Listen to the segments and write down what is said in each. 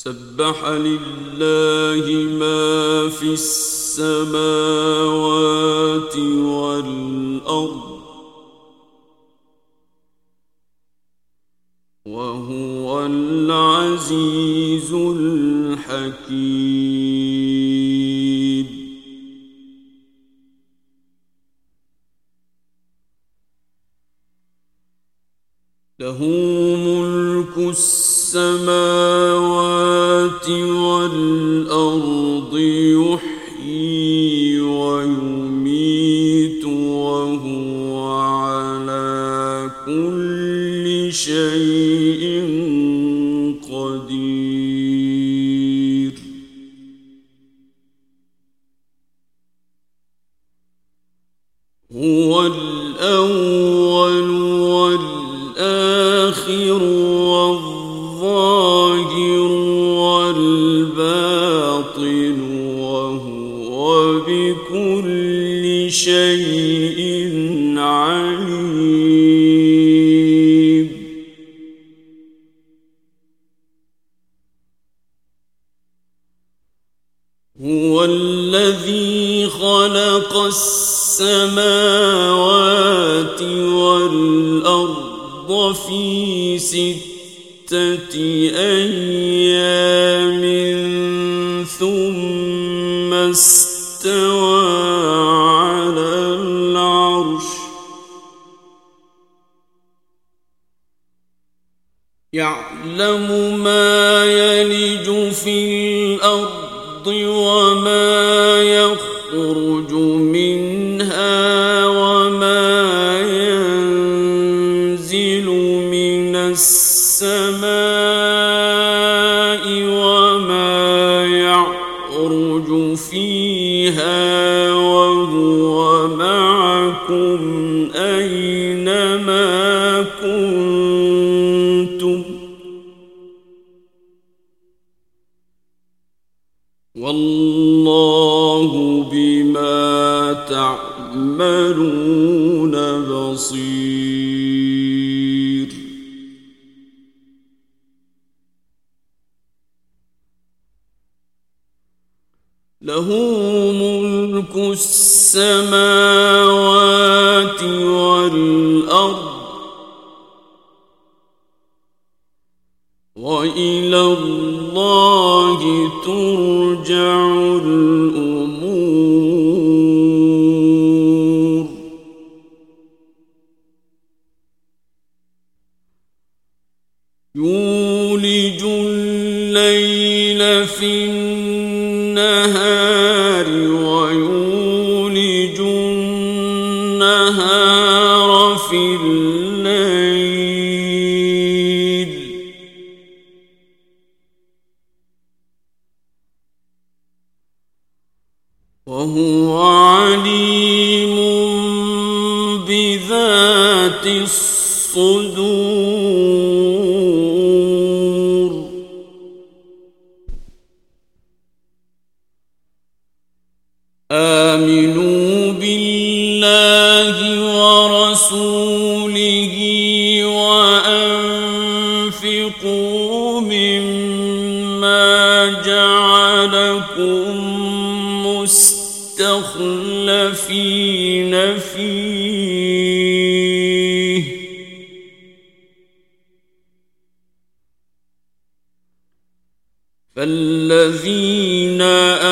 سبح لله ما في السماوات والأرض وهو العزيز الحكيم. له ملك السماوات السماوات والأرض يحيي ويميت وهو على كل شيء قدير. هو يعلم ما يلج في الأرض وما يخرج منها وما ينزل من السماء تعملون بصير. له ملك السماوات والأرض وإلى الله ترجع النهار في الليل. وهو عليم بذات الصدور. آمنوا مستخلفين فيه فالذين آمنوا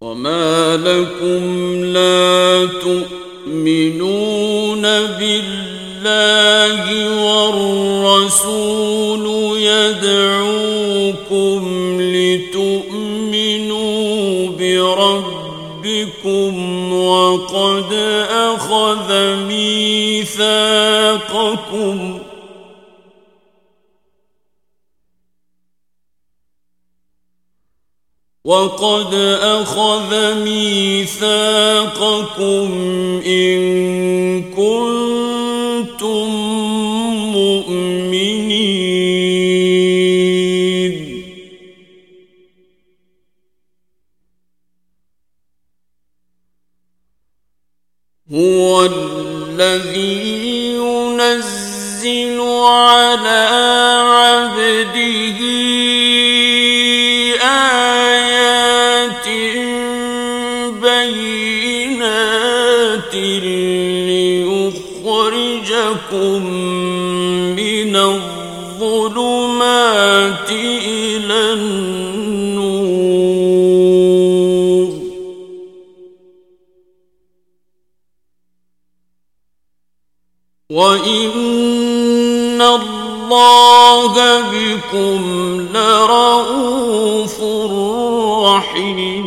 وما لكم لا تؤمنون بالله والرسول يدعوكم لتؤمنوا بربكم وقد أخذ ميثاقكم وقد أخذ ميثاقكم إن كنتم المؤمنين هو الذي ينزل على ليخرجكم من الظلمات إلى النور وإن الله بكم لرؤوف رحيم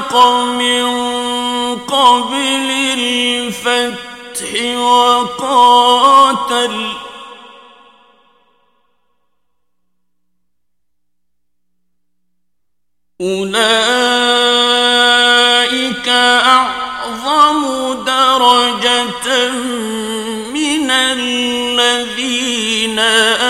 أنفق من قبل الفتح وقاتل أولئك أعظم درجة من الذين أنفقوا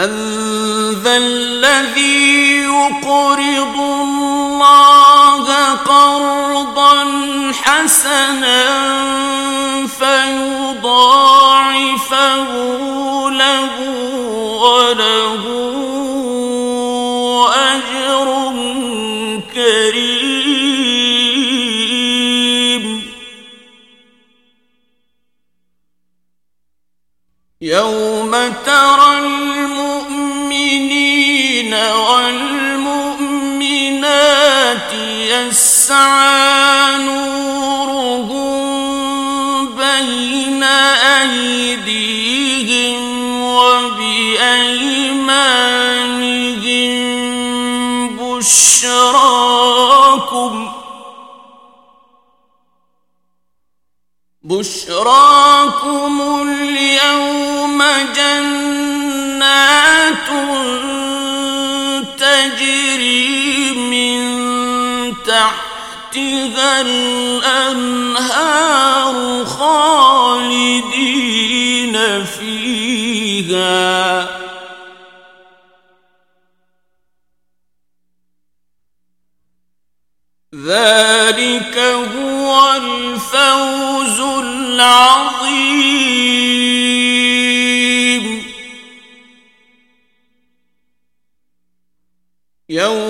من ذا الذي يقرض الله قرضا حسنا فيضاعفه له وله يسعى نورهم بين أيديهم وبأيمانهم بشراكم بشراكم اليوم جنات تجري تحتها الأنهار خالدين فيها. ذلك هو الفوز العظيم. يوم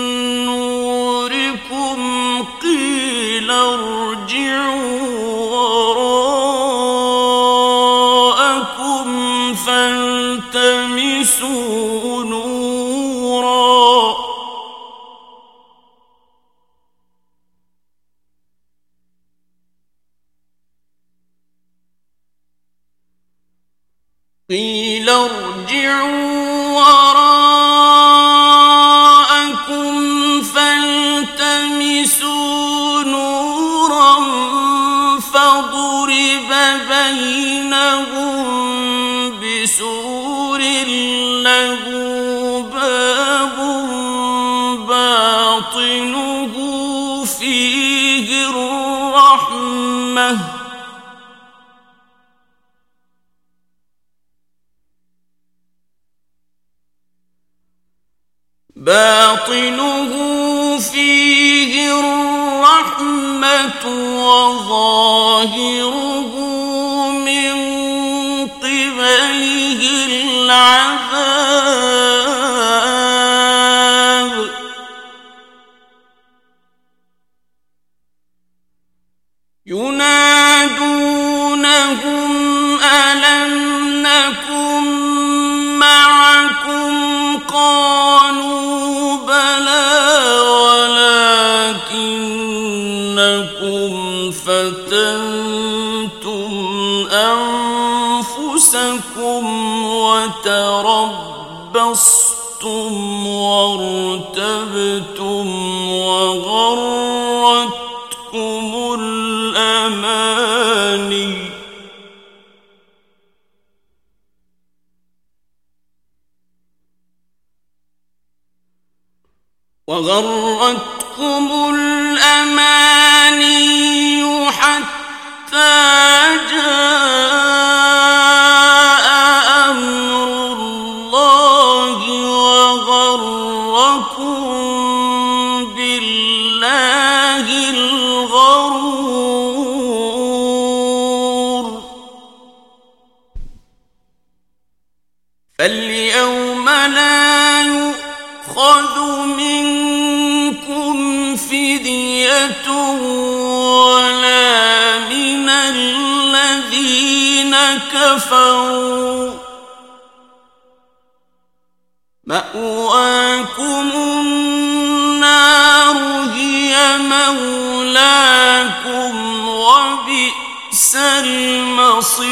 قيل ارجعوا وراءكم فالتمسوا نورا فضرب بينهم بسور له باب باطنه فيه الرحمه وغرتكم الأماني حتى جاء ولا من الذين كفروا. مأواكم النار هي مولاكم وبئس المصير.